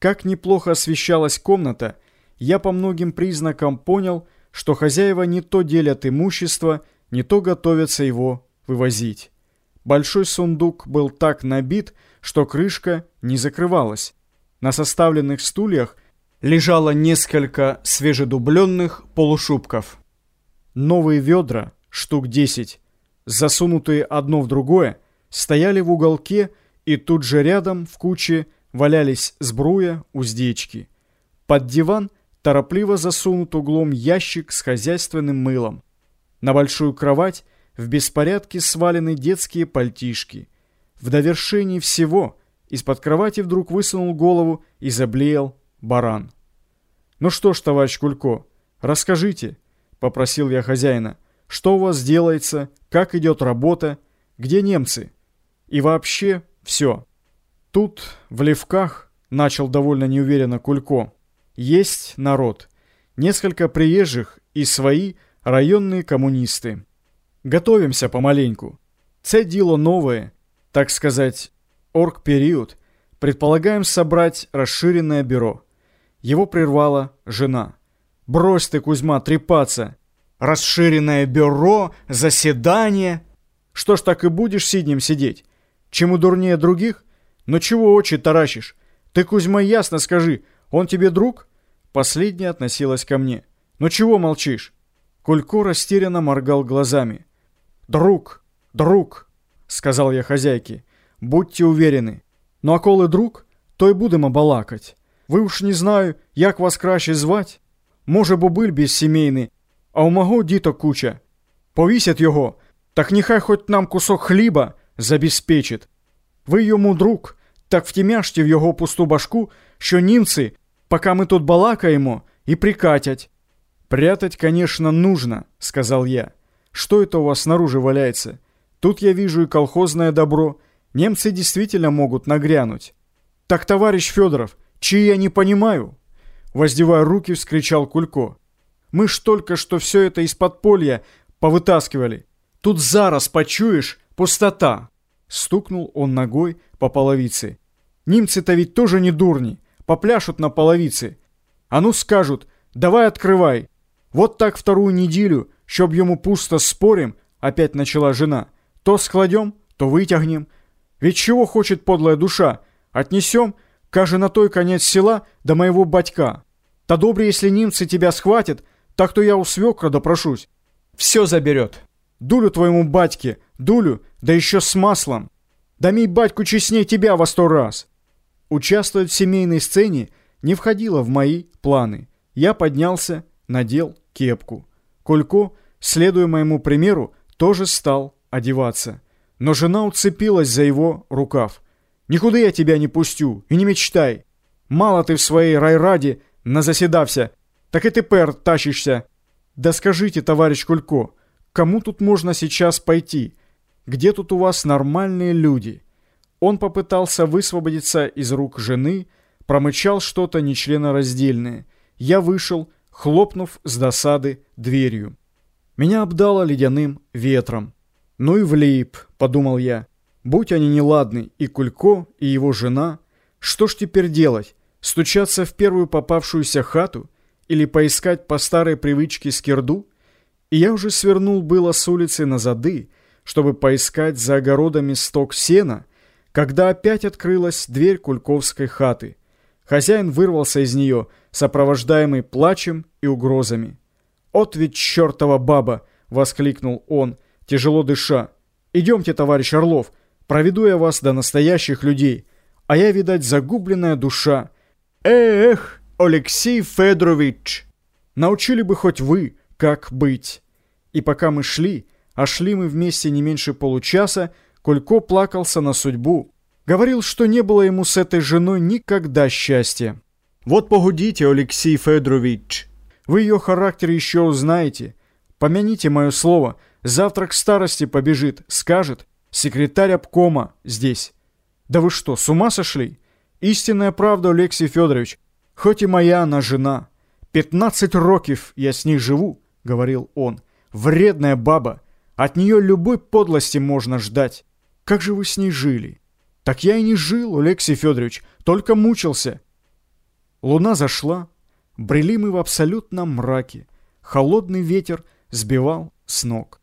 Как неплохо освещалась комната, я по многим признакам понял, что хозяева не то делят имущество, не то готовятся его вывозить. Большой сундук был так набит, что крышка не закрывалась. На составленных стульях лежало несколько свежедубленных полушубков. Новые ведра, штук десять, засунутые одно в другое, стояли в уголке, и тут же рядом в куче валялись сбруя, уздечки. Под диван торопливо засунут углом ящик с хозяйственным мылом. На большую кровать в беспорядке свалены детские пальтишки. В довершении всего из-под кровати вдруг высунул голову и заблеял баран. «Ну что ж, товарищ Кулько, расскажите», — попросил я хозяина, — «что у вас делается, как идет работа, где немцы?» И вообще все. Тут, в Левках, начал довольно неуверенно Кулько, есть народ. Несколько приезжих и свои районные коммунисты. Готовимся помаленьку. Це дело новое, так сказать, оргпериод. Предполагаем собрать расширенное бюро. Его прервала жена. «Брось ты, Кузьма, трепаться! Расширенное бюро, заседание! Что ж так и будешь сиднем сидеть? Чему дурнее других? Но чего очи таращишь? Ты, Кузьма, ясно скажи, он тебе друг?» Последняя относилась ко мне. «Ну чего молчишь?» Кулько растерянно моргал глазами. «Друг, друг!» — сказал я хозяйке. «Будьте уверены. Ну а коли друг, то й будемо балакать. Ви уж не знаю, як вас краще звать. Може, бобиль безсімейний, а у мого діток куча. Повісять його, так нехай хоть нам кусок хліба забезпечить. Ви йому друг, так втімяште в його пусту башку, що німці, пока мы тут балакаємо, и прикатять. «Прятать, конечно, нужно», — сказал я. «Что это у вас снаружи валяется? Тут я вижу и колхозное добро. Немцы действительно могут нагрянуть». «Так, товарищ Федоров, чьи я не понимаю?» Воздевая руки, вскричал Кулько. «Мы ж только что все это из подполья повытаскивали. Тут зараз почуешь, пустота!» Стукнул он ногой по половице. «Немцы-то ведь тоже не дурни, попляшут на половице. А ну скажут, давай открывай. Вот так вторую неделю, чтоб ему пусто спорим, опять начала жена. То складем, то вытягнем. Ведь чего хочет подлая душа? Отнесем, каже, на той конец села до моего батька. Та добре, если немцы тебя схватят, так то я у свекра допрошусь. Все заберет. Дулю твоему батьке, дулю, да еще с маслом. Да мій батьку честней тебя во сто раз. Участвовать в семейной сцене не входило в мои планы. Я поднялся, надел кепку. Колько, следуя моему примеру, тоже стал одеваться. Но жена уцепилась за его рукав. Никуда я тебя не пустю, и не мечтай. Мало ты в своей райраде назаседався, так и тепер тащишься. Да скажите, товарищ Кулько, кому тут можно сейчас пойти? Где тут у вас нормальные люди?» Он попытался высвободиться из рук жены, промычал что-то нечленораздельное. Я вышел, хлопнув с досады дверью. Меня обдало ледяным ветром. «Ну и влип», — подумал я. Будь они неладны, и Кулько, и его жена, что ж теперь делать? Стучаться в первую попавшуюся хату? Или поискать по старой привычке скирду? И я уже свернул было с улицы на зады, чтобы поискать за огородами сток сена, когда опять открылась дверь кульковской хаты. Хозяин вырвался из нее, сопровождаемый плачем и угрозами. «От ведь чертова баба!» — воскликнул он, тяжело дыша. «Идемте, товарищ Орлов!» Проведу я вас до настоящих людей, а я, видать, загубленная душа. Эх, Алексей Федорович, научили бы хоть вы, как быть. И пока мы шли, а шли мы вместе не меньше получаса, Колько плакался на судьбу. Говорил, что не было ему с этой женой никогда счастья. Вот погодите, Алексей Федорович. Вы ее характер еще узнаете. Помяните мое слово, завтра к старости побежит, скажет, Секретарь обкома здесь. Да вы что, с ума сошли? Истинная правда, Алексей Федорович. Хоть и моя она жена. Пятнадцать років я с ней живу, говорил он. Вредная баба. От нее любой подлости можно ждать. Как же вы с ней жили?» «Так я и не жил, Алексей Федорович, только мучился». Луна зашла. Брели мы в абсолютном мраке. Холодный ветер сбивал с ног.